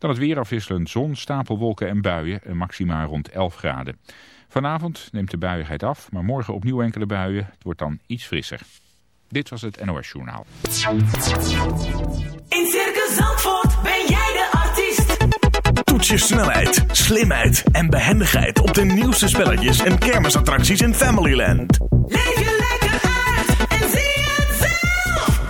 Dan het weer afwisselend zon, stapelwolken en buien en maxima rond 11 graden. Vanavond neemt de buiigheid af, maar morgen opnieuw enkele buien. Het wordt dan iets frisser. Dit was het NOS Journaal. In Circus Zandvoort ben jij de artiest. Toets je snelheid, slimheid en behendigheid op de nieuwste spelletjes en kermisattracties in Familyland. Leven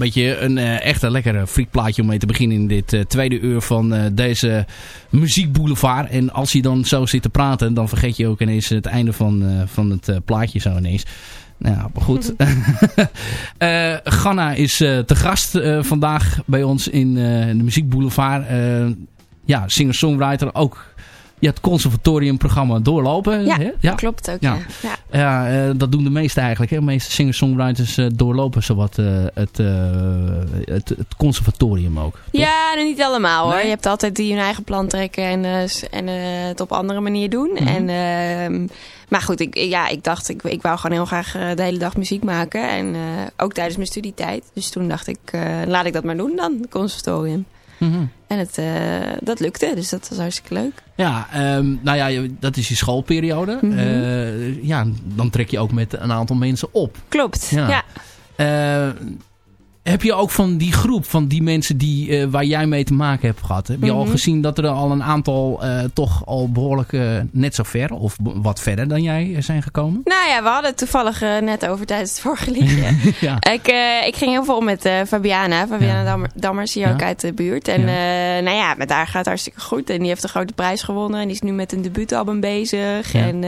Een beetje een uh, echt een lekker friekplaatje om mee te beginnen in dit uh, tweede uur van uh, deze muziekboulevard. En als je dan zo zit te praten, dan vergeet je ook ineens het einde van, van het plaatje zo ineens. Nou maar goed. uh, Ganna is te gast vandaag bij ons in de Muziekboulevard. ja, singer-songwriter. Ook ja, het conservatoriumprogramma doorlopen. Ja, hè? ja. klopt ook. Ja. Ja. ja. ja dat doen de meesten eigenlijk. Hè? De meeste singer-songwriters doorlopen zowat het, het, het conservatorium ook. Toch? Ja, niet allemaal hoor. Nee? Je hebt altijd die hun eigen plan trekken en, en het op andere manier doen. Mm -hmm. En... ehm, maar goed, ik, ja, ik dacht, ik, ik wou gewoon heel graag de hele dag muziek maken. En ook tijdens mijn studietijd. Dus toen dacht ik, laat ik dat maar doen dan, conservatorium. Mm -hmm. En het, dat lukte, dus dat was hartstikke leuk. Ja, um, nou ja, dat is je schoolperiode. Mm -hmm. ja, dan trek je ook met een aantal mensen op. Klopt, ja. ja. Heb je ook van die groep, van die mensen die, uh, waar jij mee te maken hebt gehad... heb je mm -hmm. al gezien dat er al een aantal uh, toch al behoorlijk uh, net zo ver... of wat verder dan jij zijn gekomen? Nou ja, we hadden het toevallig net over tijdens het vorige liedje. ja. ik, ik ging heel veel met Fabiana. Fabiana ja. Dammer, Dammers, hier ja. ook uit de buurt. En nou ja, met haar gaat het hartstikke goed. En die heeft een grote prijs gewonnen. En die is nu met een debuutalbum bezig. En...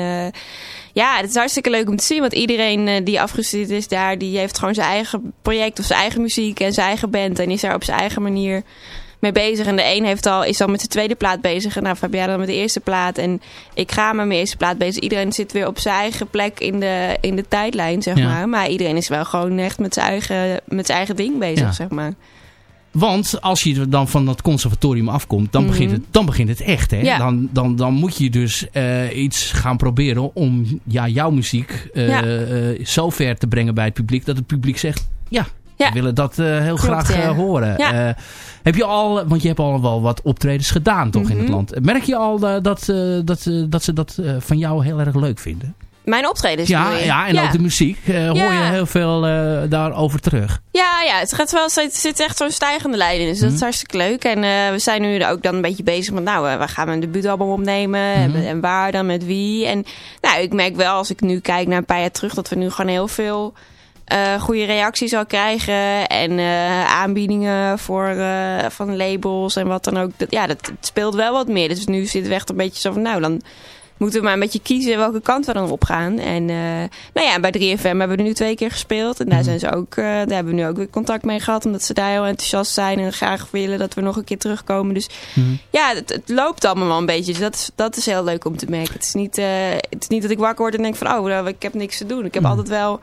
Ja, het is hartstikke leuk om te zien. Want iedereen uh, die afgestudeerd is daar, die heeft gewoon zijn eigen project of zijn eigen muziek en zijn eigen band. En is daar op zijn eigen manier mee bezig. En de een heeft al, is al met zijn tweede plaat bezig. En nou, Fabiana dan met de eerste plaat. En ik ga met mijn eerste plaat bezig. Iedereen zit weer op zijn eigen plek in de, in de tijdlijn, zeg ja. maar. Maar iedereen is wel gewoon echt met zijn eigen, met zijn eigen ding bezig, ja. zeg maar. Want als je dan van dat conservatorium afkomt, dan, mm -hmm. begint, het, dan begint het echt. Hè? Ja. Dan, dan, dan moet je dus uh, iets gaan proberen om ja, jouw muziek uh, ja. uh, zo ver te brengen bij het publiek. Dat het publiek zegt, ja, ja. we willen dat heel Klopt, graag horen. heb je al, want je hebt al wel wat optredens gedaan toch mm -hmm. in het land. Merk je al dat, dat, dat ze dat van jou heel erg leuk vinden? Mijn optredens ja, ja, en ja. ook de muziek. Uh, hoor ja. je heel veel uh, daarover terug. Ja, ja, het gaat wel het zit echt zo'n stijgende lijn in. Dus mm dat is hartstikke leuk. En uh, we zijn nu ook dan een beetje bezig met... Nou, waar gaan we een debuutalbum opnemen? Mm -hmm. en, en, waar dan? Met wie? En nou, ik merk wel als ik nu kijk naar een paar jaar terug... dat we nu gewoon heel veel... Goede reacties al krijgen en aanbiedingen voor, van labels en wat dan ook. Dat, ja, dat, speelt wel wat meer. Dus nu zitten we echt een beetje zo van, nou, dan moeten we maar een beetje kiezen welke kant we dan op gaan. En uh, nou ja, bij 3FM hebben we er nu twee keer gespeeld. En daar zijn ze ook, uh, daar hebben we nu ook weer contact mee gehad. Omdat ze daar heel enthousiast zijn en graag willen dat we nog een keer terugkomen. Dus mm. ja, het, het, loopt allemaal wel een beetje. Dus dat is, dat is heel leuk om te merken. Het is niet, uh, het is niet dat ik wakker word en denk van, oh, nou, ik heb niks te doen. Ik heb mm. altijd wel...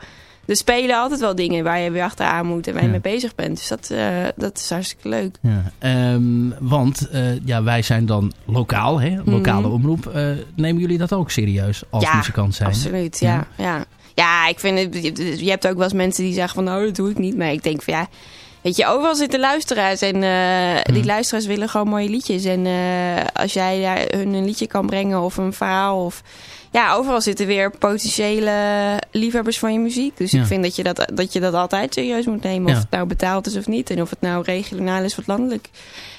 Er spelen altijd wel dingen waar je weer achteraan moet en waar je ja. mee bezig bent. Dus dat, uh, dat is hartstikke leuk. Ja. Um, want uh, ja, wij zijn dan lokaal, hè? lokale mm. omroep. Uh, nemen jullie dat ook serieus als ja, muzikant zijn? absoluut. Ja, ja. ja. ik vind het, je hebt ook wel eens mensen die zeggen van nou, dat doe ik niet. Maar ik denk van ja, weet je, overal zitten luisteraars. En die luisteraars willen gewoon mooie liedjes. En als jij daar hun een liedje kan brengen of een verhaal of ja, overal zitten weer potentiële liefhebbers van je muziek. Dus ja. ik vind dat je dat, dat je dat altijd serieus moet nemen. Of ja. het nou betaald is of niet. En of het nou regionaal is of landelijk.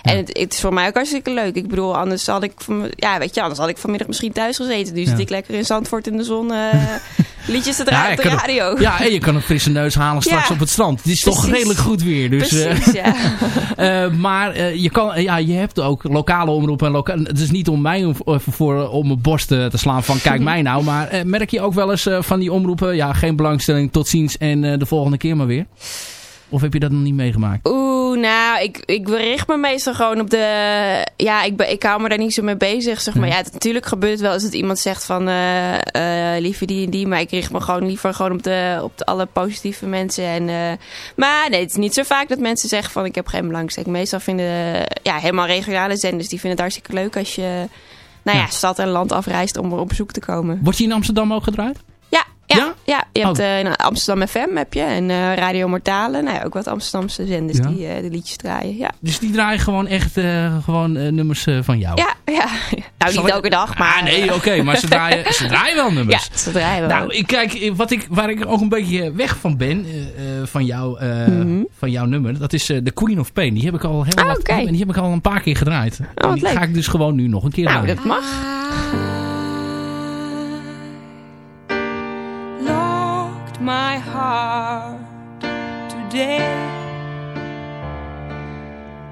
Ja. En het, het, is voor mij ook hartstikke leuk. Ik bedoel, anders had ik, van, ja, weet je, anders had ik vanmiddag misschien thuis gezeten. Nu zit ik lekker in Zandvoort in de zon uh, liedjes te draaien op de radio. Ja, en je kan een frisse neus halen straks op het strand. Het is Precies. toch redelijk goed weer. Dus, Precies, ja. uh, maar uh, je, kan, ja, je hebt ook lokale omroepen. En loka het is niet om mij om, voor, om mijn borst te slaan van kijk mij nou. Maar uh, merk je ook wel eens uh, van die omroepen, ja, geen belangstelling, tot ziens en uh, de volgende keer maar weer? Of heb je dat nog niet meegemaakt? Oeh, nou, ik, ik bericht me meestal gewoon op de... Ja, ik, ik hou me daar niet zo mee bezig, zeg maar. Ja, het, natuurlijk gebeurt wel als het iemand zegt van... Uh, uh, liever die en die, maar ik richt me gewoon liever gewoon op de, op de alle positieve mensen. En, uh, maar nee, het is niet zo vaak dat mensen zeggen van... ik heb geen belangstelling. Meestal vinden... Ja, helemaal regionale zenders, die vinden het hartstikke leuk als je nou ja, stad en land afreist om er op bezoek te komen. Wordt je in Amsterdam ook gedraaid? Ja, ja, je hebt oh. uh, in Amsterdam FM heb je en uh, Radio Mortale. Nou ja, ook wat Amsterdamse zenders ja. die uh, de liedjes draaien. Ja. Dus die draaien gewoon echt gewoon nummers van jou? Ja, ja. nou niet elke dag, maar... Ah, nee, oké, okay, maar ze draaien, ze draaien wel nummers. Ja, ze draaien wel. Nou, ik kijk, wat ik, waar ik ook een beetje weg van ben, van, jou, mm -hmm. van jouw nummer, dat is The Queen of Pain. Die heb ik al heel okay. en die heb ik al een paar keer gedraaid. Oh, en die leuk. ga ik dus gewoon nu nog een keer nou, draaien. dat mag. my heart today.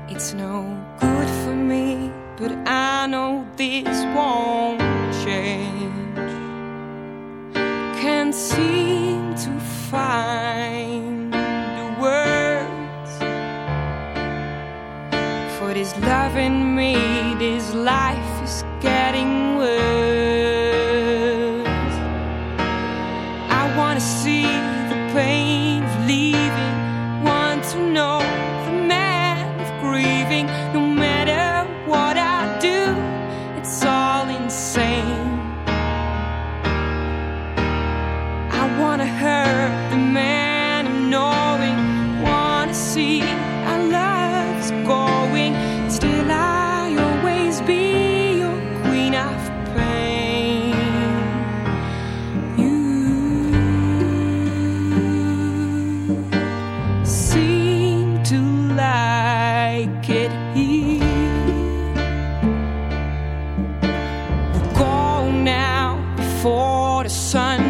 It's no good for me, but I know this won't change. Can't seem to find the words for this loving me, this life is getting worse. before the sun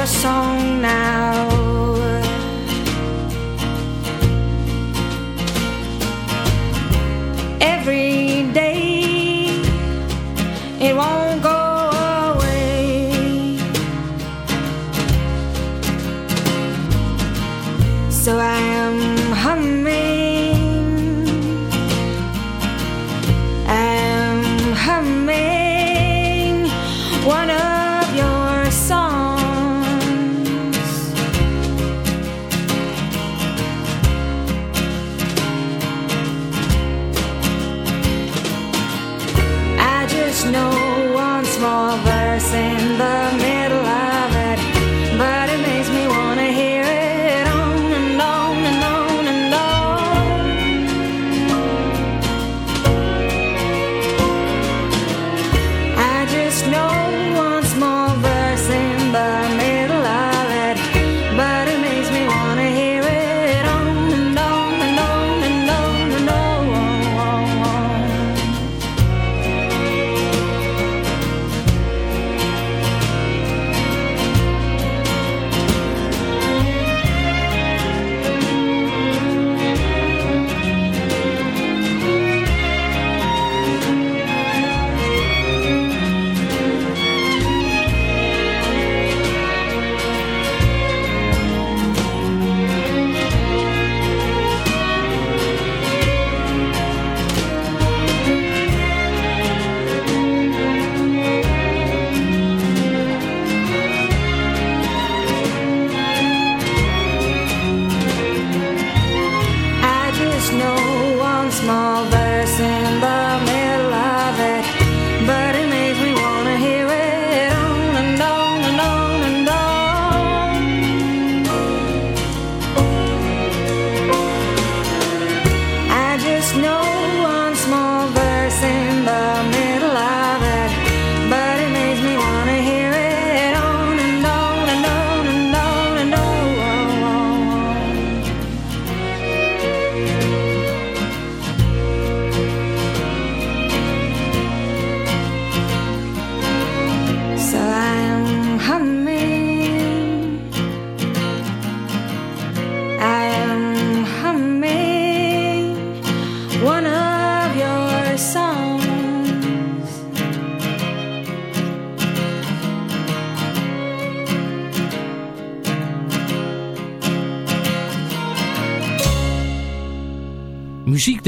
your song now.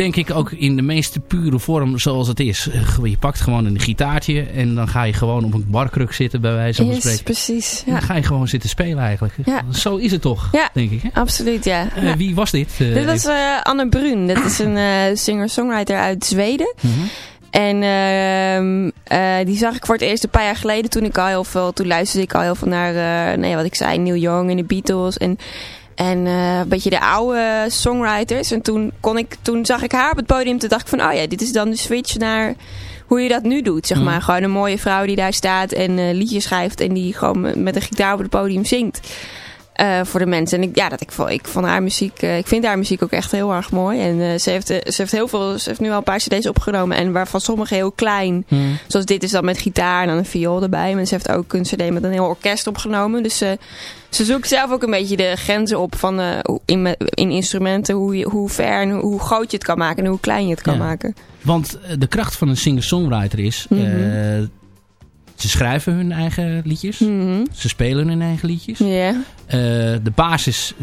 Denk ik ook in de meest pure vorm zoals het is. Eh, Je pakt gewoon een gitaartje en dan ga je gewoon op een barkruk zitten bij wijze van Yes, spreken. precies. En Ja. dan ga je gewoon zitten spelen eigenlijk. Ja. Zo is het toch, Ja. denk ik. Hè? Absoluut, ja. Eh, wie was dit? Eh, Dit was Anne Brun. Dat is een singer-songwriter uit Zweden. Mhm. En ehm, eh, die zag ik voor het eerst een paar jaar geleden toen ik al heel veel, toen luisterde ik al heel veel naar, nee, wat ik zei, Neil Young en de Beatles en, en eh, een beetje de oude songwriters. En toen kon ik, toen zag ik haar op het podium, toen dacht ik van, oh ja, dit is dan de switch naar hoe je dat nu doet, zeg Mhm. maar. Gewoon een mooie vrouw die daar staat en eh, liedjes schrijft en die gewoon met een gitaar op het podium zingt. Eh, voor de mensen. En ik, ja, dat ik, ik vond haar muziek, eh, ik vind haar muziek ook echt heel erg mooi. En eh, ze, heeft, ze heeft heel veel, ze heeft nu al een paar cd's opgenomen. En waarvan sommige heel klein. Hmm. Zoals dit is dan met gitaar en dan een viool erbij. Maar ze heeft ook een cd met een heel orkest opgenomen. Dus eh, ze zoekt zelf ook een beetje de grenzen op van in, in instrumenten. Hoe, je, hoe ver en hoe groot je het kan maken en hoe klein je het kan Ja. maken. Want de kracht van een singer-songwriter is... Mhm. Ze schrijven hun eigen liedjes. Mhm. Ze spelen hun eigen liedjes. Ja. Eh, de basis,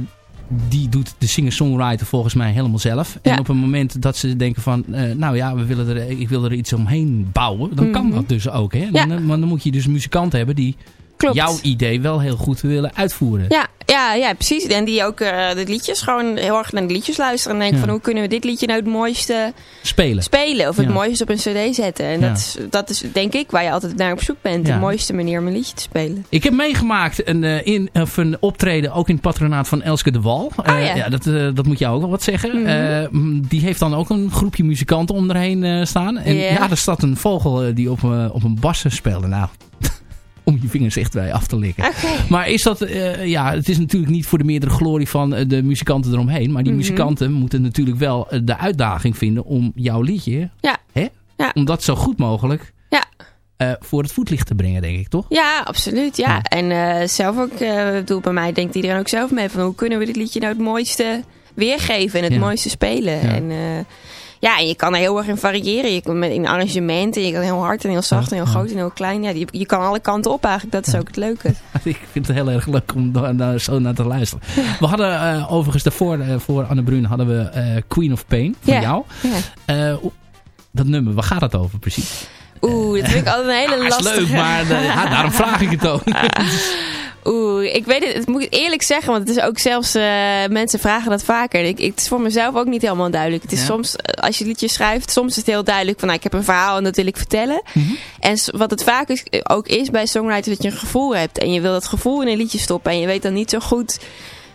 die doet de singer-songwriter volgens mij helemaal zelf. En Ja. op het moment dat ze denken van... eh, nou ja, we willen er, ik wil er iets omheen bouwen. Dan kan Mhm. dat dus ook. Hè? Ja. Dan, maar dan moet je dus een muzikant hebben die Klopt. jouw idee wel heel goed willen uitvoeren. Ja, ja, ja, precies. En die ook eh, de liedjes gewoon heel erg naar de liedjes luisteren. En denken Ja. van hoe kunnen we dit liedje nou het mooiste Spelen. spelen. Of het Ja. mooiste op een cd zetten. En Ja. dat, is, dat is denk ik waar je altijd naar op zoek bent. De mooiste manier om een liedje te spelen. Ik heb meegemaakt een, eh, in, of een optreden ook in het patronaat van Elske de Wal. Eh, ja. ja dat, dat moet jou ook wel wat zeggen. Mhm. Die heeft dan ook een groepje muzikanten om erheen staan. En Ja. ja, er staat een vogel die op, op een bas speelde. Nou, om je vingers echt bij af te likken. Maar is dat, eh, ja, het is natuurlijk niet voor de meerdere glorie van eh, de muzikanten eromheen. Maar die Mhm. muzikanten moeten natuurlijk wel eh, de uitdaging vinden om jouw liedje, Ja. hè, Ja. om dat zo goed mogelijk Ja. voor het voetlicht te brengen, denk ik, toch? Ja, absoluut. Ja. Ja. En zelf ook, eh bedoel, bij mij denkt iedereen ook zelf mee van hoe kunnen we dit liedje nou het mooiste weergeven en het Ja. mooiste spelen. Ja. En ja, en je kan er heel erg in variëren. Je kan met in arrangementen, je kan heel hard en heel zacht en heel groot en heel klein. Ja, je, je kan alle kanten op eigenlijk. Dat is ook het leuke. ik vind het heel erg leuk om daar, daar zo naar te luisteren. We hadden eh, overigens daarvoor, eh, voor Anne Brun, hadden we eh, Queen of Pain van jou. Dat nummer, waar gaat het over precies? Oeh, dat vind ik altijd een hele Ah, is lastige. leuk, maar ja, daarom vraag ik het ook. Oeh, ik weet het, het moet ik eerlijk zeggen, want het is ook zelfs, eh, mensen vragen dat vaker. Ik, ik, het is voor mezelf ook niet helemaal duidelijk. Het is Ja. soms, eh, als je liedjes schrijft, soms is het heel duidelijk van, nou, ik heb een verhaal en dat wil ik vertellen. Mhm. En wat het vaak is, eh, ook is bij songwriters, dat je een gevoel hebt. En je wil dat gevoel in een liedje stoppen en je weet dan niet zo goed...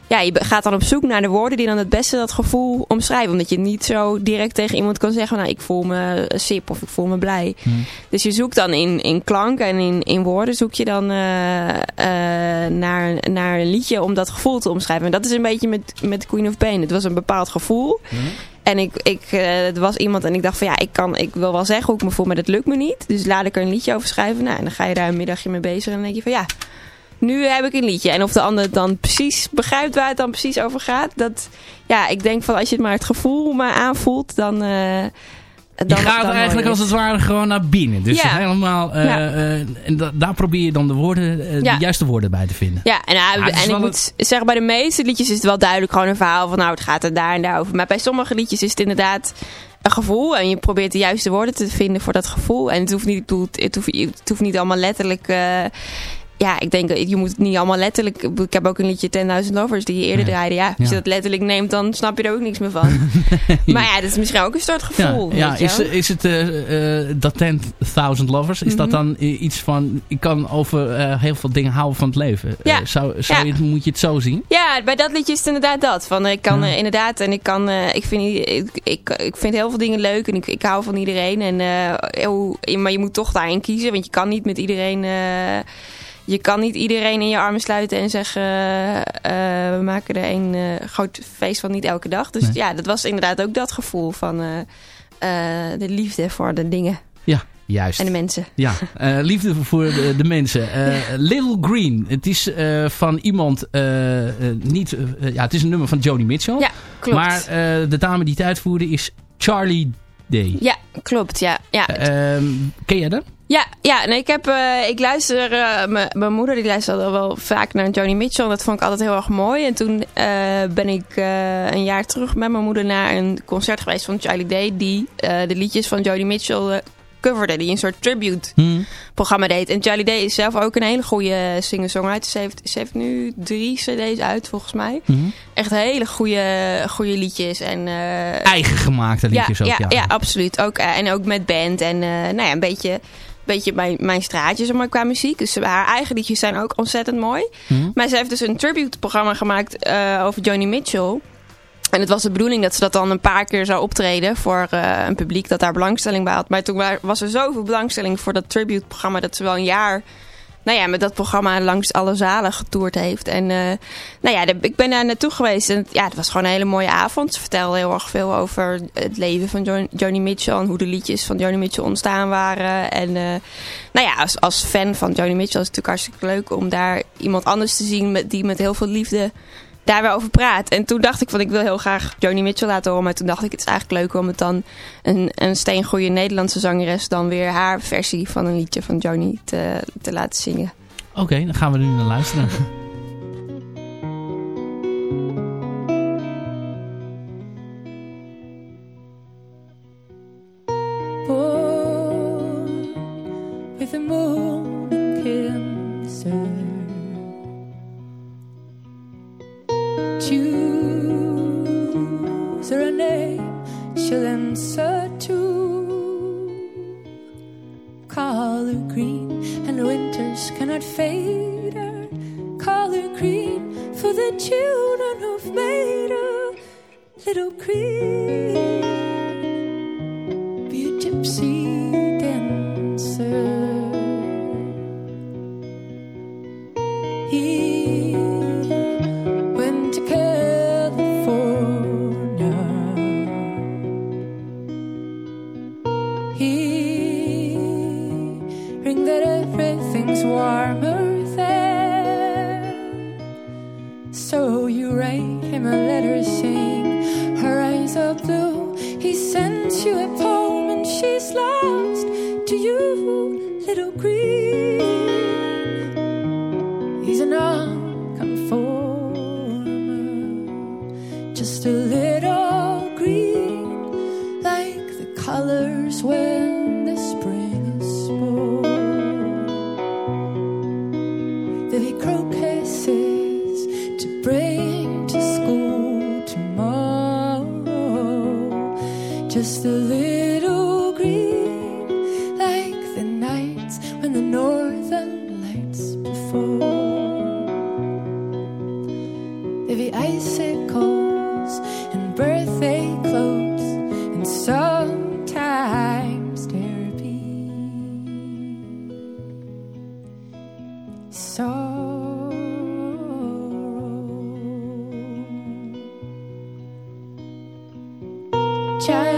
Ja, je gaat dan op zoek naar de woorden die dan het beste dat gevoel omschrijven. Omdat je niet zo direct tegen iemand kan zeggen, nou, ik voel me sip of ik voel me blij. Mhm. Dus je zoekt dan in, in klank en in, in woorden zoek je dan eh, eh, naar, naar een liedje om dat gevoel te omschrijven. En dat is een beetje met, met Queen of Pain. Het was een bepaald gevoel. En ik, ik, eh, er was iemand en ik dacht van ja, ik, kan, ik wil wel zeggen hoe ik me voel, maar dat lukt me niet. Dus laat ik er een liedje over schrijven. Nou, en dan ga je daar een middagje mee bezig en dan denk je van ja, nu heb ik een liedje. En of de ander dan precies begrijpt waar het dan precies over gaat. Dat, ja, ik denk van als je het maar het gevoel maar aanvoelt, dan... Je dan gaat dan eigenlijk als het ware gewoon naar binnen. Dus Ja. helemaal, eh, Ja. eh, en da- daar probeer je dan de, woorden, Ja. de juiste woorden bij te vinden. Ja, en, nou, en ik moet zeggen, bij de meeste liedjes is het wel duidelijk gewoon een verhaal van nou, het gaat er daar en daar over. Maar bij sommige liedjes is het inderdaad een gevoel en je probeert de juiste woorden te vinden voor dat gevoel. En het hoeft niet, het hoeft, het hoeft niet allemaal letterlijk... eh, ja, ik denk, je moet het niet allemaal letterlijk... Ik heb ook een liedje 10.000 Lovers die je eerder Ja. draaide. Ja, als je dat letterlijk neemt, dan snap je er ook niks meer van. maar ja, dat is misschien ook een soort gevoel. Ja, is, is het eh, eh, dat 10.000 lovers, is dat Mhm. dan iets van, ik kan over eh, heel veel dingen houden van het leven. Ja. Eh, zou, zou je, het- moet je het zo zien? Ja, bij dat liedje is het inderdaad dat. Van, ik kan eh, inderdaad, en ik kan, eh, ik, vind, ik, ik, ik vind heel veel dingen leuk en ik, ik hou van iedereen. En, eh, maar je moet toch daarin kiezen, want je kan niet met iedereen, eh, je kan niet iedereen in je armen sluiten en zeggen, eh, eh, we maken er een eh, groot feest van niet elke dag. Dus Nee. ja, dat was inderdaad ook dat gevoel van de liefde voor de dingen Ja, juist. en de mensen. Ja, liefde voor de, de mensen. Little Green, het is van iemand, niet, ja, het is een nummer van Joni Mitchell. Ja, klopt. Maar de dame die het uitvoerde is Charlie Day. ja, klopt. Ja, ja. Ehm, ken jij dat? Ja, ja nee, ik, heb, eh, ik luister, eh, mijn moeder die luisterde wel vaak naar Joni Mitchell. Dat vond ik altijd heel erg mooi. En toen eh, ben ik een jaar terug met mijn moeder naar een concert geweest van Charlie Day. Die de liedjes van Joni Mitchell coverde. Die een soort tribute Hm. programma deed. En Charlie Day is zelf ook een hele goede singer-songwriter. Ze heeft, ze heeft nu drie cd's uit volgens mij. Hm. Echt hele goede, goede liedjes. En, Eigen gemaakte liedjes ja, ook, ja, ja. ja. absoluut. Ook, en ook met band. En nou ja, een beetje, beetje mijn, mijn straatje zeg maar, qua muziek. Dus haar eigen liedjes zijn ook ontzettend mooi. Hm. Maar ze heeft dus een tribute-programma gemaakt eh, over Joni Mitchell. En het was de bedoeling dat ze dat dan een paar keer zou optreden voor eh, een publiek dat daar belangstelling bij had. Maar toen wa- was er zoveel belangstelling voor dat tribute-programma dat ze wel een jaar nou ja, met dat programma langs alle zalen getoerd heeft. En eh, nou ja, ik ben daar naartoe geweest en ja, het was gewoon een hele mooie avond. Ze vertelde heel erg veel over het leven van Jo- Joni Mitchell en hoe de liedjes van Joni Mitchell ontstaan waren. En eh, nou ja, als, als fan van Joni Mitchell is het natuurlijk hartstikke leuk om daar iemand anders te zien met, die met heel veel liefde daar weer over praat. En toen dacht ik van ik wil heel graag Joni Mitchell laten horen. Maar toen dacht ik het is eigenlijk leuk om het dan een, een steengoede Nederlandse zangeres dan weer haar versie van een liedje van Joni te, te laten zingen. Oké, dan gaan we er nu naar luisteren. born with a moon Child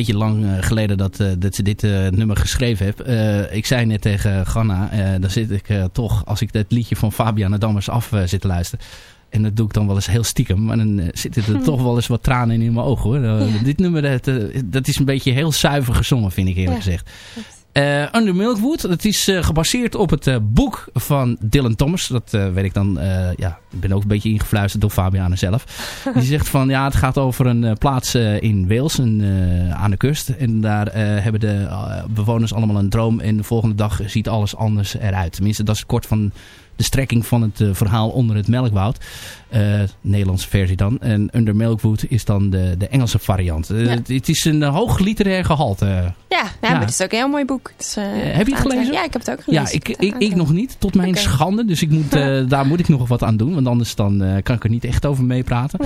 beetje lang eh, geleden dat, eh, dat ze dit eh, nummer geschreven. Eh, ik zei net tegen Ganna, dan zit ik toch, als ik dat liedje van Fabiana Dammers af zit te luisteren. En dat doe ik dan wel eens heel stiekem. Maar dan zitten er toch wel eens wat tranen in, mijn ogen hoor. Dit nummer, dat, dat is een beetje heel zuiver gezongen vind ik eerlijk Ja. gezegd. Eh, Under Milkwood, dat is eh, gebaseerd op het eh, boek van Dylan Thomas. Dat eh, weet ik dan, eh, ja, ik ben ook een beetje ingefluisterd door Fabiana zelf. Die zegt van, ja, het gaat over een eh, plaats eh, in Wales, een, eh, aan de kust. En daar eh, hebben de eh, bewoners allemaal een droom en de volgende dag ziet alles anders eruit. Tenminste, dat is kort van de strekking van het eh, verhaal onder het melkwoud. Eh, Nederlandse versie dan. En Under Milkwood is dan de, de Engelse variant. Eh, Ja. het, het is een hoog literair gehalte. Ja, ja, Ja. maar het is ook een heel mooi boek. Heb je het gelezen? Ja, ik heb het ook Ja, gelezen. ik, het ik, ik nog niet. Tot mijn schande. Dus ik moet, daar moet ik nog wat aan doen. Want anders dan, kan ik er niet echt over meepraten.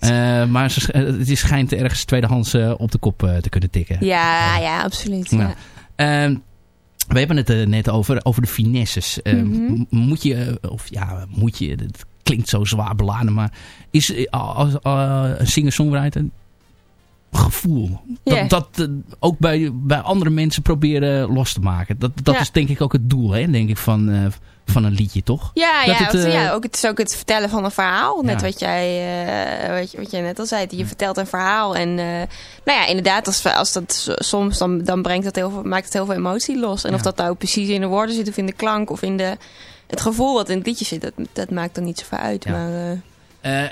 Nee. Maar het is, schijnt ergens tweedehands eh, op de kop te kunnen tikken. Ja, ja, absoluut. Ja. We hebben het er net over, over de finesses. Ehm, Mhm. Moet je, eh, of ja, moet je, het klinkt zo zwaar beladen, maar is eh, als, eh, een singer-songwriter gevoel. Dat, Ja. dat eh, ook bij, bij andere mensen proberen los te maken. Dat, dat Ja. is denk ik ook het doel, hè, denk ik, van, eh, van een liedje, toch? Ja, Dat ja, het, want, eh, ja ook, het is ook het vertellen van een verhaal. Net Ja. wat, jij, wat, je, wat jij net al zei. Je vertelt een verhaal. En nou ja, inderdaad, als, als dat soms, dan, dan brengt dat heel veel, maakt het heel veel emotie los. En Ja. of dat nou precies in de woorden zit of in de klank of in de, het gevoel wat in het liedje zit, dat, dat maakt dan niet zoveel uit. Ja. Maar,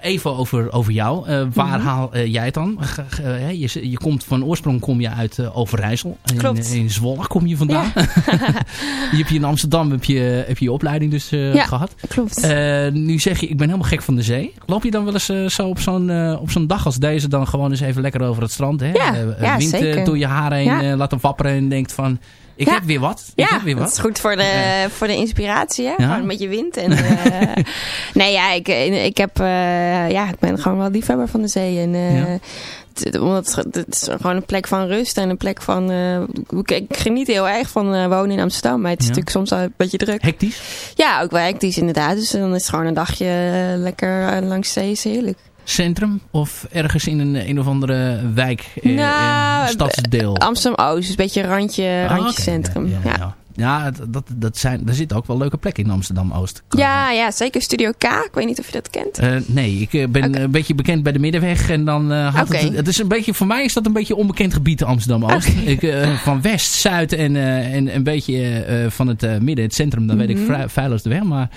even over, over jou. Eh, waar Mhm. haal eh, jij het dan? Eh, je, je komt van oorsprong kom je uit eh, Overijssel. In, Klopt. in Zwolle kom je vandaan. je hebt in Amsterdam heb je, heb je, je opleiding dus eh, Ja. gehad. klopt. Eh, nu zeg je, ik ben helemaal gek van de zee. Loop je dan wel eens eh, zo op zo'n eh, op zo'n dag als deze dan gewoon eens even lekker over het strand? Hè? Ja, Eh, wind eh, door je haar heen eh, laten wapperen en denkt van, ik Ja. heb weer wat. Ik Ja, heb weer dat is goed voor de, voor de inspiratie, hè? Ja. Gewoon een beetje wind. En, eh, nee, ja, ik, ik, heb, eh, ja, ik ben gewoon wel liefhebber van de zee. En, eh, omdat het, het is gewoon een plek van rust en een plek van... eh, ik, geniet heel erg van eh, wonen in Amsterdam, maar het is Ja. natuurlijk soms een beetje druk. Hectisch? Ja, ook wel hectisch inderdaad. Dus dan is het gewoon een dagje eh, lekker eh, langs zee, is heerlijk. Centrum of ergens in een, een of andere wijk, eh, Nou, eh, stadsdeel? Amsterdam-Oost, dus een beetje randje, Ah, randje centrum. Ja, Ja, ja, ja. ja. Ja, dat, dat, zijn, er zitten ook wel leuke plekken in Amsterdam-Oost. Ja, zeker Studio K. Ik weet niet of je dat kent. Eh, nee, ik eh, ben een beetje bekend bij de Middenweg. En dan had het, het is een beetje, voor mij is dat een beetje onbekend gebied Amsterdam-Oost. Eh, van west, zuid en, en een beetje van het midden, het centrum, dan weet ik Mhm. vrij, feilloos de weg. Maar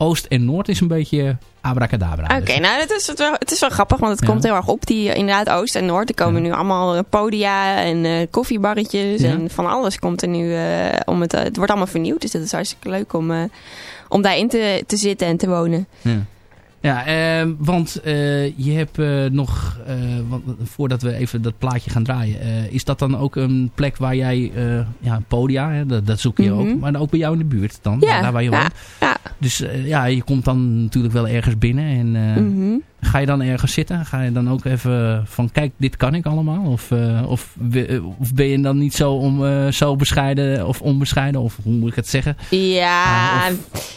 oost en noord is een beetje abracadabra. Oké, Dus- nou het is, het, wel, het is wel grappig, want het Ja. komt heel erg op. Die, eh, inderdaad, Oost en Noord, er komen Ja. nu allemaal eh, podia en eh, koffiebarretjes Ja. en van alles komt er nu. om het, het wordt allemaal vernieuwd, dus dat is hartstikke leuk om, om daarin te, te zitten en te wonen. Ja, ja ehm, want eh, je hebt eh, nog, eh, want, voordat we even dat plaatje gaan draaien, eh, is dat dan ook een plek waar jij, eh, ja, podia, hè, dat, dat zoek je Mhm. ook, maar ook bij jou in de buurt dan, Ja, daar waar je ja, woont. ja. Dus eh, ja, je komt dan natuurlijk wel ergens binnen en eh, Mhm. ga je dan ergens zitten? Ga je dan ook even van, kijk, dit kan ik allemaal? Of, eh, of, of ben je dan niet zo, om, zo bescheiden of onbescheiden, of hoe moet ik het zeggen? Ja, Ah, ik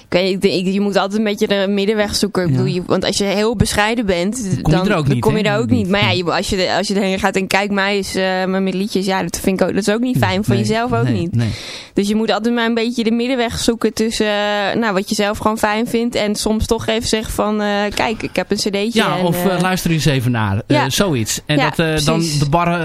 weet, niet, ik denk, je moet altijd een beetje de middenweg zoeken. Ik Ja. bedoel, je, want als je heel bescheiden bent, Kom je dan, er ook dan niet, kom je er ook niet. Maar ja, je, als, je, als je erheen gaat en kijk mij eens met mijn liedjes, ja, dat vind ik ook, dat is ook niet fijn. Voor Nee, jezelf ook nee, niet. Dus je moet altijd maar een beetje de middenweg zoeken tussen nou, wat je zelf gewoon fijn vindt. En soms toch even zeggen van, eh, kijk, ik heb een cd'tje. Ja, en, of eh, eh, luister eens even naar. ja. zoiets. En Ja, dat dan de, bar,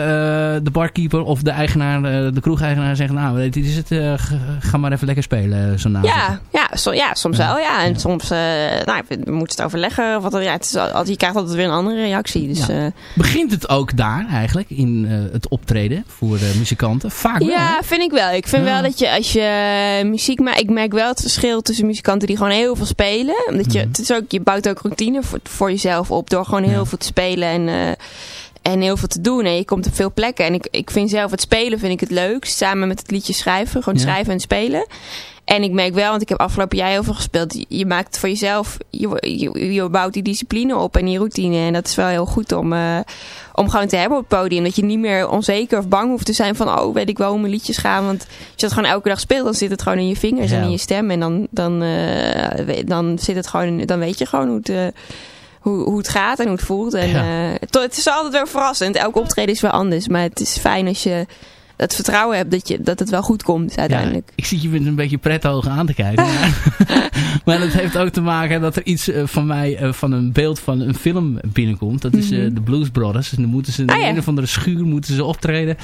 de barkeeper of de eigenaar, de kroegeigenaar zegt... Nou, dit is het, ga maar even lekker spelen avond. ja, ja, so- ja, soms wel. Ja. En soms nou, we moeten het overleggen. Wat, ja, het is, je krijgt altijd weer een andere reactie. Dus, Begint het ook daar eigenlijk, in het optreden voor eh, muzikanten? Vaak wel, Ja, hè? vind ik wel. Ik vind wel dat je als je muziek maakt... Ik merk wel het verschil tussen muzikanten die gewoon heel veel spelen. Omdat je, Mhm. het is ook, je bouwt ook routine voor, voor jezelf op door gewoon heel Ja. veel te spelen en, eh, en heel veel te doen. En je komt op veel plekken. En ik, ik vind zelf het spelen vind ik het leukst. Samen met het liedje schrijven. Gewoon Ja. schrijven en spelen. En ik merk wel, want ik heb afgelopen jaar heel veel gespeeld. Je, maakt voor jezelf, je, je, je bouwt die discipline op en die routine. En dat is wel heel goed om, eh, om gewoon te hebben op het podium. Dat je niet meer onzeker of bang hoeft te zijn van, oh, weet ik wel hoe mijn liedjes gaan. Want als je dat gewoon elke dag speelt, dan zit het gewoon in je vingers Ja. en in je stem. En dan, dan, eh, dan zit het gewoon, dan weet je gewoon hoe het, eh, hoe, hoe het gaat en hoe het voelt. En, Ja. eh, to- het is altijd wel verrassend. Elke optreden is wel anders. Maar het is fijn als je het vertrouwen hebt dat, je, dat het wel goed komt uiteindelijk. Ja, ik zie je met een beetje prettogen aan te kijken. maar, dat heeft ook te maken dat er iets eh, van mij, eh, van een beeld van een film binnenkomt. Dat is eh, de Blues Brothers. En dan moeten ze in Ah, ja. een of andere schuur moeten ze optreden.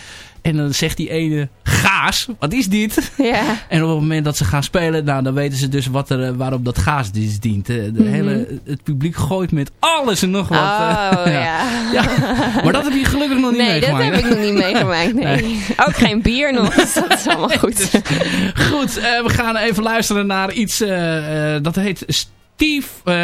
En dan zegt die ene, gaas, wat is dit? Ja. En op het moment dat ze gaan spelen, nou, dan weten ze dus wat er, eh, waarop dat gaas dus dient. De hele, het publiek gooit met alles en nog wat. Oh, eh, ja. ja. Maar dat heb je gelukkig nog niet Nee, dat meegemaakt. heb ik nog niet meegemaakt. Nee. Ook geen bier nog, dus dat is allemaal goed. Goed, eh, we gaan even luisteren naar iets dat heet Steve. eh,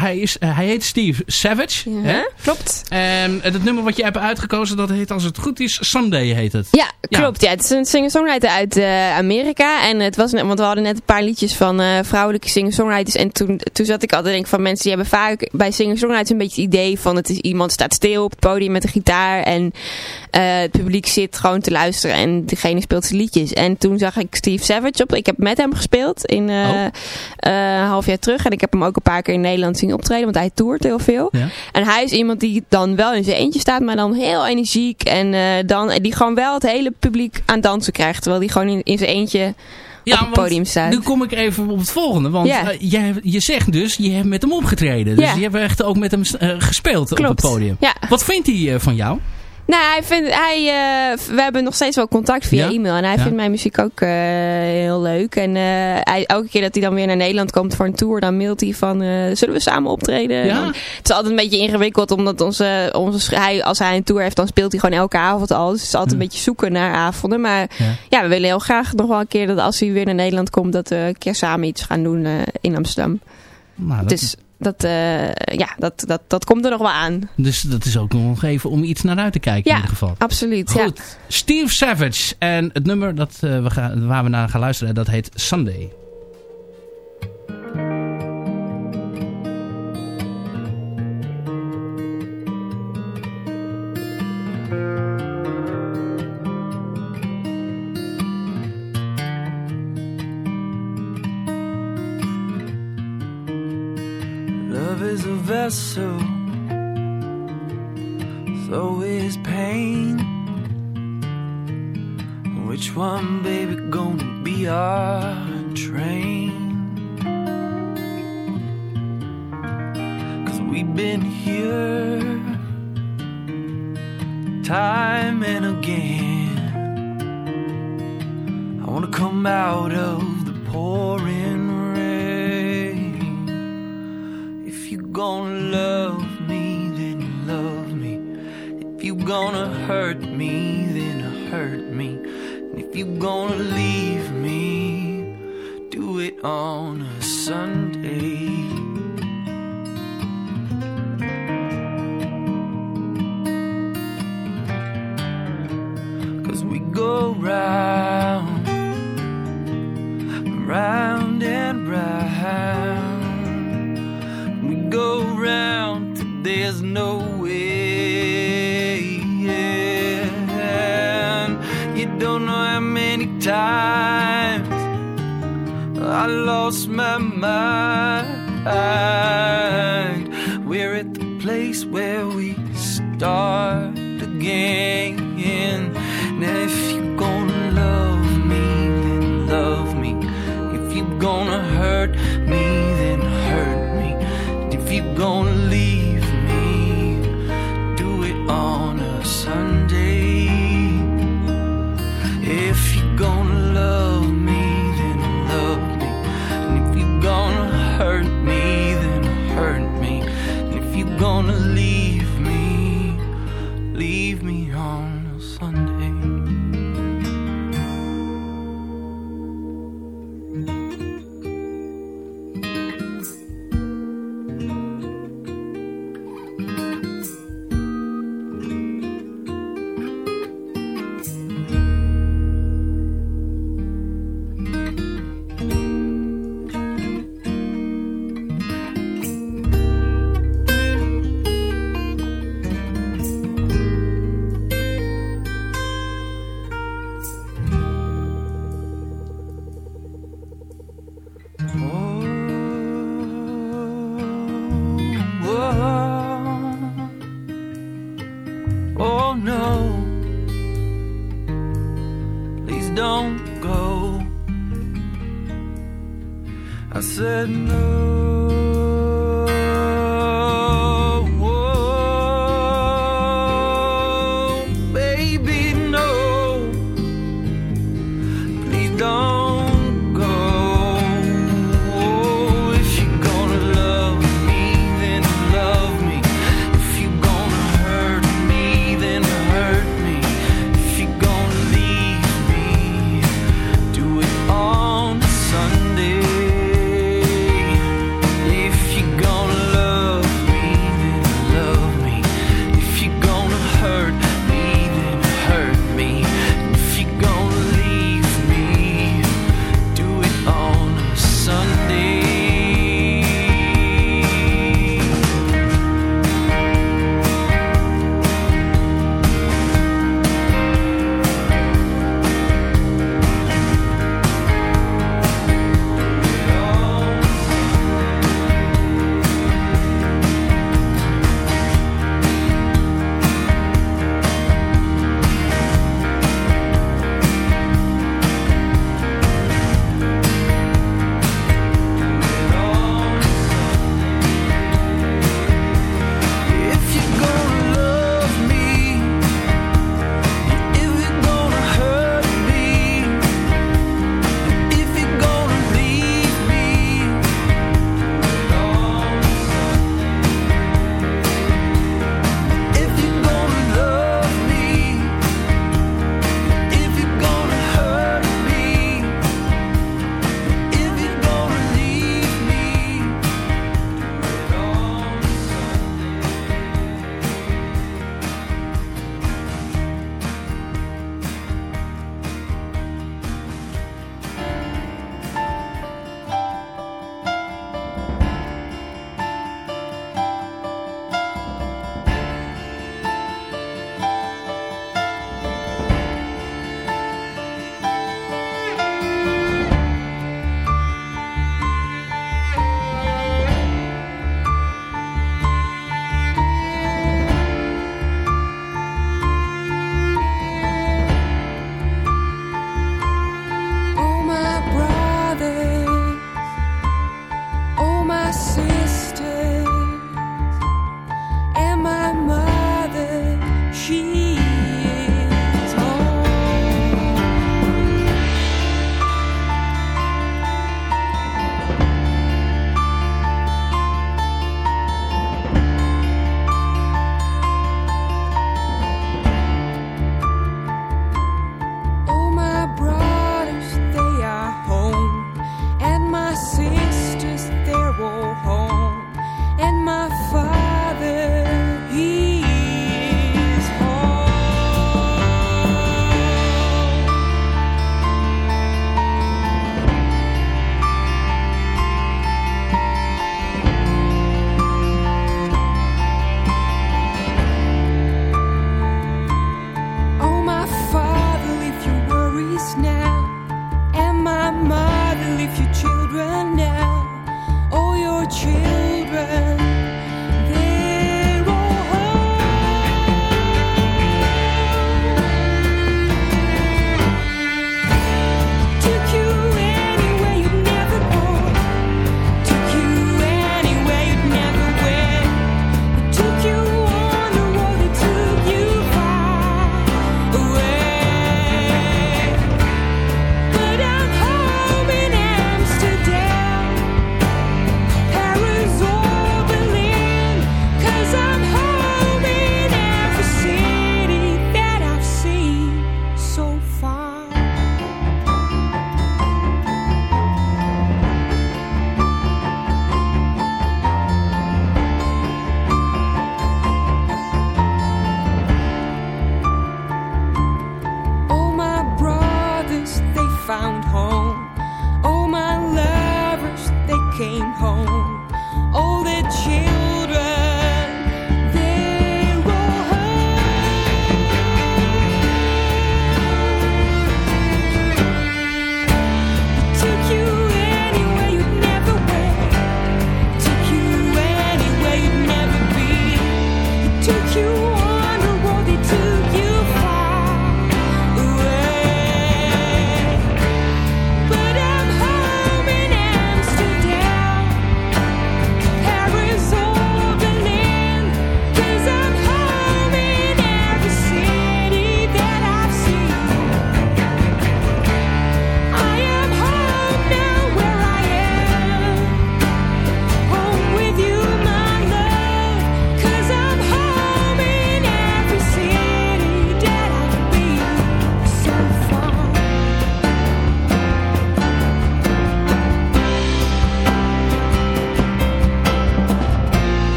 hij, is, eh, hij heet Steve Savage. Ja, Hè? Klopt. En het nummer wat je hebt uitgekozen, dat heet als het goed is Sunday heet het. Ja, klopt. Ja. het is een singer-songwriter uit eh, Amerika. En het was net, want we hadden net een paar liedjes van vrouwelijke singer-songwriters. En toen, toen zat ik altijd te denken van mensen die hebben vaak bij singer-songwriters een beetje het idee van het is iemand staat stil op het podium met een gitaar. En het publiek zit gewoon te luisteren en degene speelt zijn liedjes. En toen zag ik Steve Savage op. Ik heb met hem gespeeld in eh, Oh. eh, een half jaar terug. En ik heb hem ook een paar keer in Nederland zien optreden, want hij toert heel veel. Ja. En hij is iemand die dan wel in zijn eentje staat, maar dan heel energiek. En eh, dan, die gewoon wel het hele publiek aan dansen krijgt. Terwijl die gewoon in, in zijn eentje op het podium staat. Nu kom ik even op het volgende. Want eh, jij, je zegt dus, je hebt met hem opgetreden. Dus je hebt echt ook met hem eh, gespeeld op het podium. Ja. Wat vindt hij eh, van jou? Nou, hij vindt, hij, eh, we hebben nog steeds wel contact via Ja? e-mail. En hij Ja. vindt mijn muziek ook eh, heel leuk. En eh, hij, elke keer dat hij dan weer naar Nederland komt voor een tour, dan mailt hij van, zullen we samen optreden? Ja? Dan- het is altijd een beetje ingewikkeld, omdat onze, onze, hij, als hij een tour heeft, dan speelt hij gewoon elke avond al. Dus het is altijd een beetje zoeken naar avonden. Maar Ja. we willen heel graag nog wel een keer dat als hij weer naar Nederland komt, dat we een keer samen iets gaan doen in Amsterdam. Nou, dat, Dus dat, eh, ja, dat, dat, dat komt er nog wel aan. dus dat is ook nog even om iets naar uit te kijken in ieder geval. absoluut. Ja. Goed, Steve Savage. En het nummer dat, eh, we gaan, waar we naar gaan luisteren, dat heet Sunday. Lost my mind. We're at the place where we start again. Now, if you're gonna love me, then love me. If you're gonna hurt me, then hurt me. If you're gonna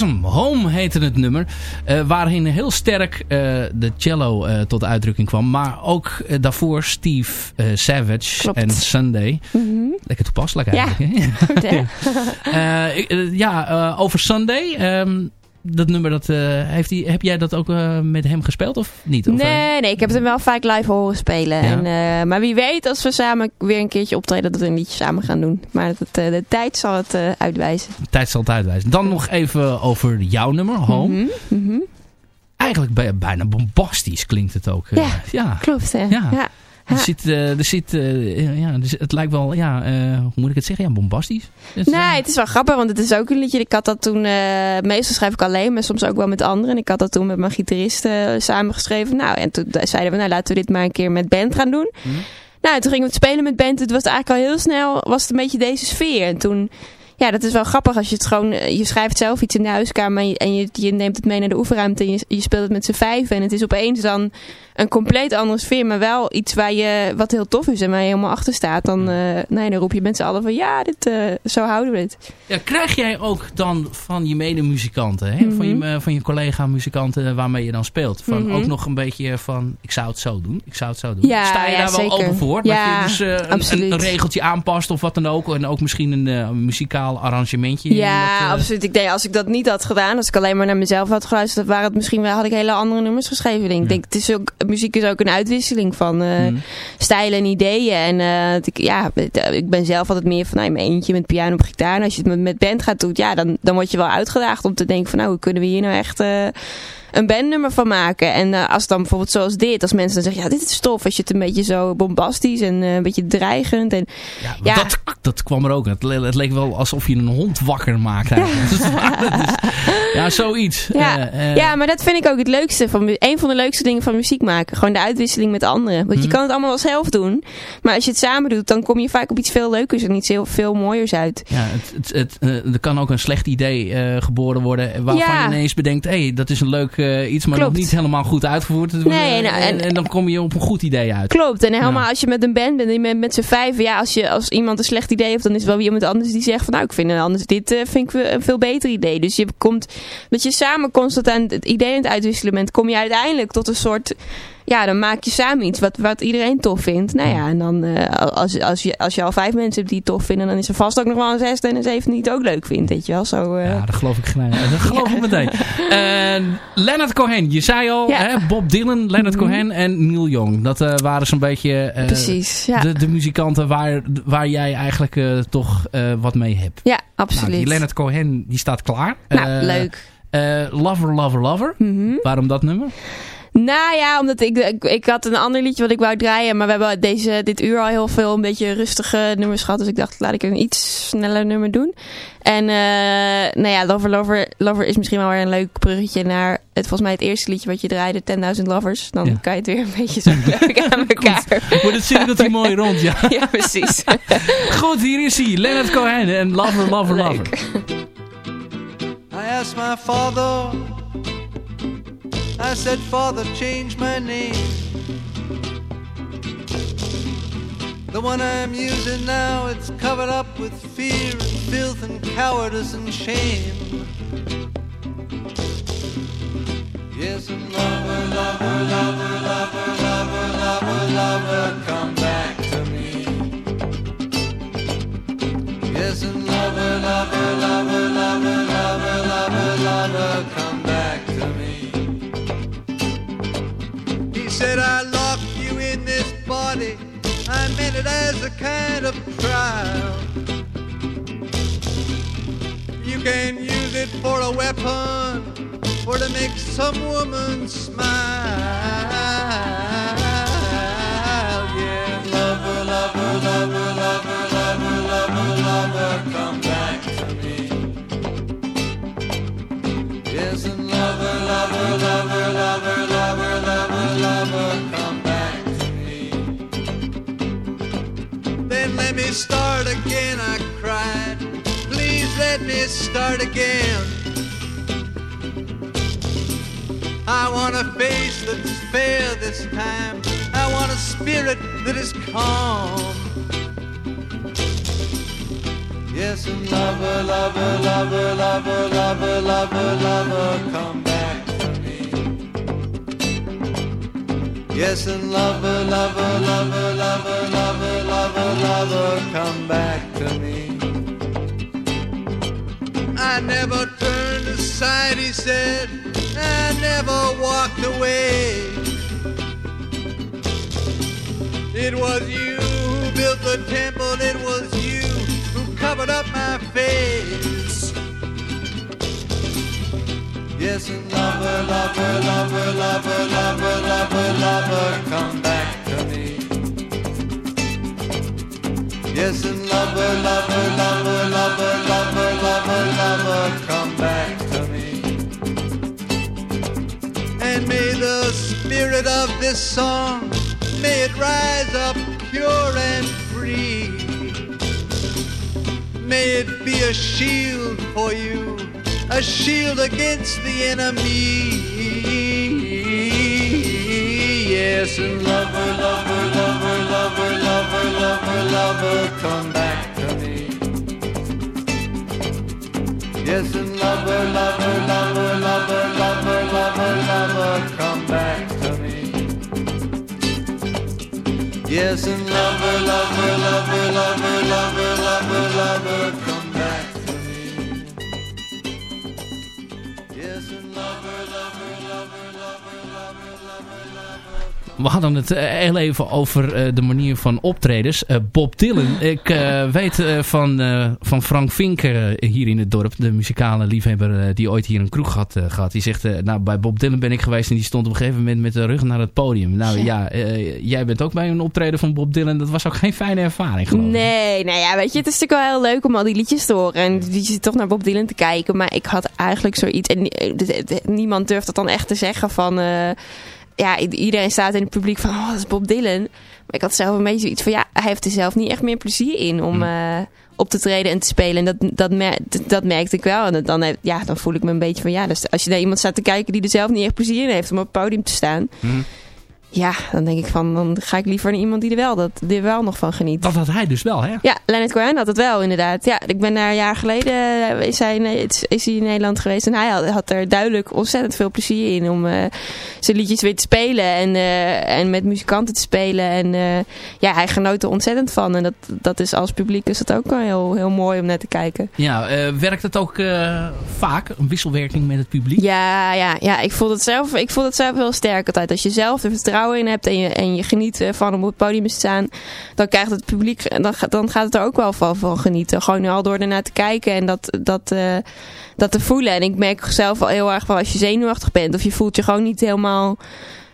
was hem. Home heette het nummer. eh, waarin heel sterk eh, de cello eh, tot uitdrukking kwam. Maar ook daarvoor Steve Savage Klopt. en Sunday. Mhm. Lekker toepasselijk Ja, eigenlijk. hè? goed ja, over Sunday. ehm, dat nummer, dat, eh, heeft hij, heb jij dat ook eh, met hem gespeeld of niet? Of, eh, Nee, nee, ik heb hem wel vaak live horen spelen. Ja. En, maar wie weet, als we samen weer een keertje optreden, dat we een liedje samen gaan doen. Maar dat, de tijd zal het uitwijzen. de tijd zal het uitwijzen. Dan nog even over jouw nummer, Home. Mhm, mhm. Eigenlijk bij- bijna bombastisch klinkt het ook. Ja. ja. Klopt, hè? Ja. Ja. Er zit, eh, er zit eh, ja, dus het lijkt wel, ja, eh, hoe moet ik het zeggen? Ja, bombastisch. Nee, eh, het is wel grappig, want het is ook een liedje. Ik had dat toen, eh, meestal schrijf ik alleen, maar soms ook wel met anderen. En ik had dat toen met mijn gitarist eh, samengeschreven. Nou, en toen zeiden we, nou laten we dit maar een keer met band gaan doen. Mhm. Nou, en toen gingen we het spelen met band. Het was eigenlijk al heel snel, was het een beetje deze sfeer. En toen, ja, dat is wel grappig als je het gewoon, eh, je schrijft zelf iets in de huiskamer en je, en je, je neemt het mee naar de oefenruimte en je, je speelt het met z'n vijf. En het is opeens dan een compleet andere sfeer, maar wel iets waar je, wat heel tof is en waar je helemaal achter staat. Dan, eh, nee, dan roep je met z'n allen van, ja, dit, eh, zo houden we dit. ja, krijg jij ook dan van je medemuzikanten, hè? van, je, Mhm. eh, van je collega-muzikanten waarmee je dan speelt, van Mhm. ook nog een beetje van, ik zou het zo doen, ik zou het zo doen. Ja, Sta je ja, daar wel open voor? Ja, dat je dus een, absoluut. een, regeltje aanpast of wat dan ook. En ook misschien een, muzikaal arrangementje. Ja, dat, absoluut. Ik denk, als ik dat niet had gedaan, als ik alleen maar naar mezelf had geluisterd, waren het misschien wel, had ik hele andere nummers geschreven. Ik denk, Ja. denk, het is ook, muziek is ook een uitwisseling van eh, Mhm. stijlen en ideeën. En eh, ik, ja, het- ik ben zelf altijd meer van, nou, in mijn eentje met piano op gitaar. En als je het met, met band gaat doen, ja, dan, dan word je wel uitgedaagd om te denken van, nou, hoe kunnen we hier nou echt... een bandnummer van maken. En eh, als dan bijvoorbeeld zoals dit, als mensen dan zeggen, ja, dit is tof. Als je het een beetje zo bombastisch en eh, een beetje dreigend. En, Ja, Ja. Dat, dat kwam er ook. Het, le- het leek wel alsof je een hond wakker maakt. Dus, ja, zoiets. Ja, Eh, ja, maar dat vind ik ook het leukste. Van, een van de leukste dingen van muziek maken. Gewoon de uitwisseling met anderen. Want je Mhm. kan het allemaal wel zelf doen. Maar als je het samen doet, dan kom je vaak op iets veel leukers en iets heel veel mooiers uit. Ja, het, het, het, er kan ook een slecht idee geboren worden waarvan je ineens bedenkt, hé, hey, dat is een leuk eh, iets, maar Klopt. nog niet helemaal goed uitgevoerd. Het wordt, Nee, nou, en- en, dan kom je op een goed idee uit. Klopt. En helemaal Ja. als je met een band bent en je bent met z'n vijven. Ja, als, je, als iemand een slecht idee heeft, dan is er wel weer iemand anders die zegt van nou, ik vind een anders dit eh, vind ik een veel beter idee. Dus je komt, dat je samen constant aan het idee aan het uitwisselen bent, kom je uiteindelijk tot een soort ja, dan maak je samen iets wat, wat iedereen tof vindt. Nou ja, en dan eh, als, als, je, als je al vijf mensen hebt die het tof vinden, dan is er vast ook nog wel een zesde en een zevende die het ook leuk vindt, weet je wel. Zo, eh, Ja, dat geloof ik, gelijk. dat geloof ik meteen. Eh, Leonard Cohen, je zei al, Ja. hè, Bob Dylan, Leonard Mhm. Cohen en Neil Young. Dat eh, waren zo'n beetje Precies, ja. de, de muzikanten waar, waar jij eigenlijk toch wat mee hebt. ja, Nou, absoluut. die Leonard Cohen die staat klaar. nou, leuk. lover, Lover, Lover. Mhm. Waarom dat nummer? Nou ja, omdat ik, ik, ik had een ander liedje wat ik wou draaien. Maar we hebben deze, dit uur al heel veel een beetje rustige nummers gehad. Dus ik dacht, laat ik een iets sneller nummer doen. En eh, nou ja, Lover Lover Lover is misschien wel weer een leuk bruggetje naar het volgens mij het eerste liedje wat je draaide, 10.000 Lovers. Dan Ja. kan je het weer een beetje zo leuk aan elkaar. Wordt het cirkeltje mooi rond, ja. Ja, precies. Goed, hier is hij. Leonard Cohen en Lover, Lover, Leuk. Lover. I asked my father, I said, Father, change my name. The one I'm using now, it's covered up with fear and filth and cowardice and shame. Yes, and lover, lover, lover, lover, lover, lover, lover, come back to me. Yes, and lover, lover, lover, lover, lover, lover, lover, come back to me. Said, I locked you in this body. I meant it as a kind of trial. You can use it for a weapon or to make some woman smile. Yeah, lover, lover, lover, lover, lover, lover, lover, come back to me. Yes, and lover, lover, lover, lover, lover, lover, come back to me. Then let me start again, I cried. Please let me start again. I want a face that's fair this time. I want a spirit that is calm. Yes, and lover, lover, lover, lover, lover, lover, lover, come Yes, and lover, lover, lover, lover, lover, lover, lover, come back to me. I never turned aside, he said. I never walked away. It was you who built the temple, it was you who covered up my face. Yes, and lover, lover, lover, lover, lover, lover, lover, come back to me. Yes, and lover, lover, lover, lover, lover, lover, lover, come back to me. And may the spirit of this song, may it rise up pure and free. May it be a shield for you, a shield against the enemy. Yes, and lover, lover, lover, lover, lover, lover, lover, come back to me. Yes, and lover, lover, lover, lover, lover, lover, lover, come back to me. Yes, and lover, lover, lover, lover, lover, lover, lover, We hadden het eh, heel even over eh, de manier van optredens. Eh, Bob Dylan. Ik weet van, van Frank Vinker hier in het dorp. De muzikale liefhebber die ooit hier een kroeg had eh, gehad. Die zegt, nou bij Bob Dylan ben ik geweest en die stond op een gegeven moment met de rug naar het podium. Nou ja, jij bent ook bij een optreden van Bob Dylan. Dat was ook geen fijne ervaring geloof ik. Nee, nou ja, weet je, het is natuurlijk wel heel leuk om al die liedjes te horen. En die zit toch naar Bob Dylan te kijken. Maar ik had eigenlijk zoiets... En niemand durft dat dan echt te zeggen van... ja, iedereen staat in het publiek van... Oh, dat is Bob Dylan. Maar ik had zelf een beetje zoiets van... Ja, hij heeft er zelf niet echt meer plezier in om... eh, op te treden en te spelen. En dat, dat, mer- dat, merkte ik wel. En dan, heb- ja, dan voel ik me een beetje van... Ja, dus als je naar iemand staat te kijken die er zelf niet echt plezier in heeft... om op het podium te staan... Ja, dan denk ik van... Dan ga ik liever naar iemand die er wel, dat, die er wel nog van geniet. Dat had hij dus wel, hè? Ja, Leonard Cohen had het wel, inderdaad. Ja, ik ben daar een jaar geleden eh, is hij, in- is hij in Nederland geweest. En hij had, had er duidelijk ontzettend veel plezier in om eh, zijn liedjes weer te spelen. En, eh, en met muzikanten te spelen. En ja, hij genoot er ontzettend van. En dat, dat is als publiek is dat ook wel heel, heel mooi om naar te kijken. Ja, werkt het ook vaak, een wisselwerking met het publiek? Ja, ja, ja ik, voel het zelf, ik voel het zelf heel sterk altijd. Als je zelf er vertrouwen in hebt en je, en je geniet van om op het podium te staan, dan krijgt het publiek, dan, dan gaat het er ook wel van, van genieten. Gewoon al door ernaar te kijken en dat, dat, eh, dat te voelen. En ik merk zelf wel heel erg van als je zenuwachtig bent of je voelt je gewoon niet helemaal...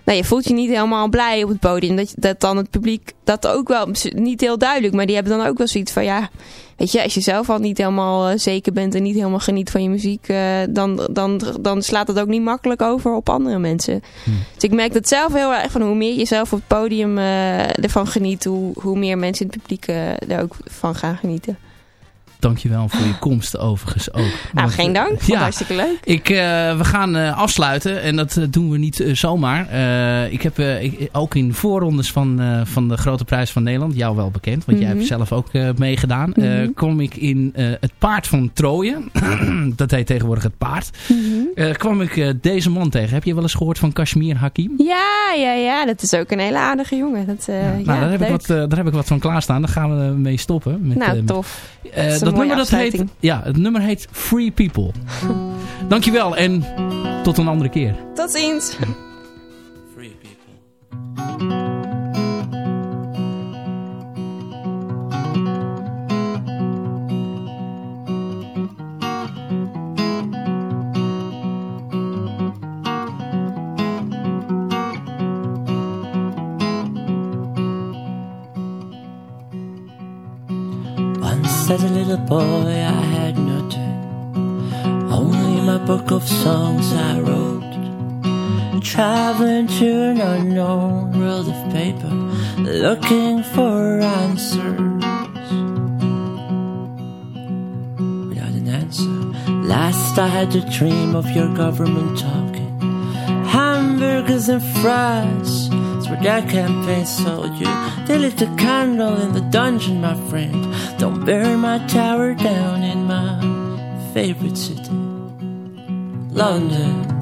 Nou, je voelt je niet helemaal blij op het podium. Dat, dat dan het publiek dat ook wel, niet heel duidelijk, maar die hebben dan ook wel zoiets van ja, weet je, als je zelf al niet helemaal eh, zeker bent en niet helemaal geniet van je muziek, eh, dan, dan, dan slaat het ook niet makkelijk over op andere mensen. Dus ik merk dat zelf heel erg van hoe meer je zelf op het podium eh, ervan geniet, hoe, hoe meer mensen in het publiek er ook van gaan genieten. Dankjewel voor je komst overigens ook. Nou, geen eh, dank. Ja, hartstikke leuk. Ik, eh, we gaan eh, afsluiten en dat doen we niet zomaar. Ik heb ik, ook in voorrondes van, van de Grote Prijs van Nederland, jou wel bekend, want jij Mhm. hebt zelf ook meegedaan, Mhm. kwam ik in het paard van Troje. dat heet tegenwoordig het paard. Mhm. Eh, kwam ik deze man tegen. Heb je wel eens gehoord van Kashmir Hakim? Ja, ja, ja, dat is ook een hele aardige jongen. Dat, ja, nou, daar, heb ik wat, daar heb ik wat van klaarstaan. Daar gaan we mee stoppen. Met, nou, tof. Dat mooie nummer dat heet, ja, het nummer heet Free People. Dankjewel en tot een andere keer. Tot ziens. Free people. As a little boy I had nothing. Only my book of songs I wrote. Traveling to an unknown world of paper Looking for answers. Without an answer Last I had a dream of your government talking. Hamburgers and fries That's where their campaign sold you They lit a candle in the dungeon, my friend Don't bury my tower down in my favorite city, London.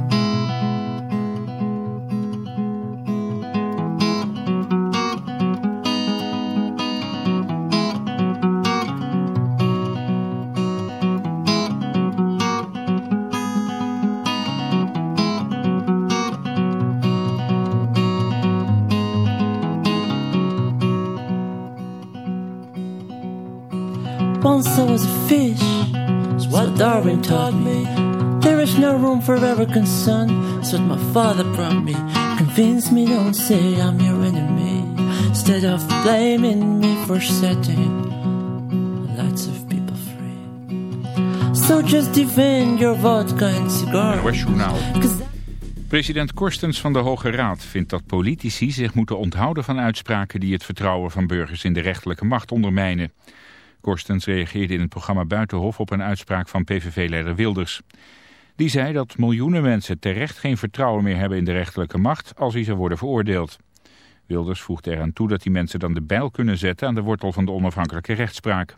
Is no room for arrogant son, that's what my father brought me. Convince me, don't say I'm your enemy. Instead of blaming me for setting lots of people free. So just defend your vodka and cigar. President Korstens van de Hoge Raad vindt dat politici zich moeten onthouden van uitspraken die het vertrouwen van burgers in de rechterlijke macht ondermijnen. Korstens reageerde in het programma Buitenhof op een uitspraak van PVV-leider Wilders. Die zei dat miljoenen mensen terecht geen vertrouwen meer hebben in de rechterlijke macht als die zou worden veroordeeld. Wilders voegde eraan toe dat die mensen dan de bijl kunnen zetten aan de wortel van de onafhankelijke rechtspraak.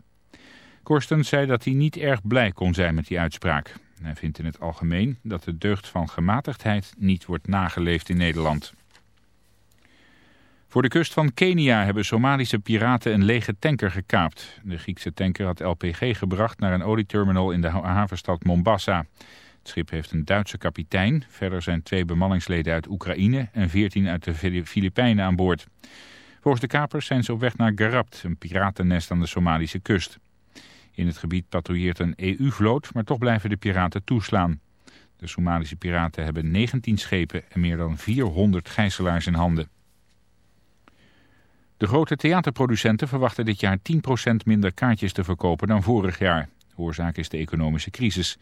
Korstens zei dat hij niet erg blij kon zijn met die uitspraak. Hij vindt in het algemeen dat de deugd van gematigdheid niet wordt nageleefd in Nederland. Voor de kust van Kenia hebben Somalische piraten een lege tanker gekaapt. De Griekse tanker had LPG gebracht naar een olieterminal in de havenstad Mombasa. Het schip heeft een Duitse kapitein. Verder zijn twee bemanningsleden uit Oekraïne en veertien uit de Filipijnen aan boord. Volgens de kapers zijn ze op weg naar Garabt, een piratennest aan de Somalische kust. In het gebied patrouilleert een EU-vloot, maar toch blijven de piraten toeslaan. De Somalische piraten hebben 19 schepen en meer dan 400 gijzelaars in handen. De grote theaterproducenten verwachten dit jaar 10% minder kaartjes te verkopen dan vorig jaar. Oorzaak is de economische crisis.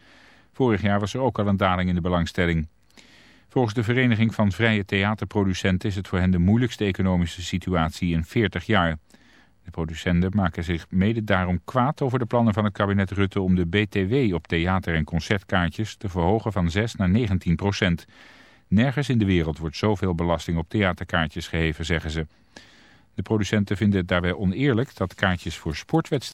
Vorig jaar was er ook al een daling in de belangstelling. Volgens de Vereniging van Vrije Theaterproducenten is het voor hen de moeilijkste economische situatie in 40 jaar. De producenten maken zich mede daarom kwaad over de plannen van het kabinet Rutte om de BTW op theater- en concertkaartjes te verhogen van 6 naar 19 procent. Nergens in de wereld wordt zoveel belasting op theaterkaartjes geheven, zeggen ze. De producenten vinden het daarbij oneerlijk dat kaartjes voor sportwedstrijden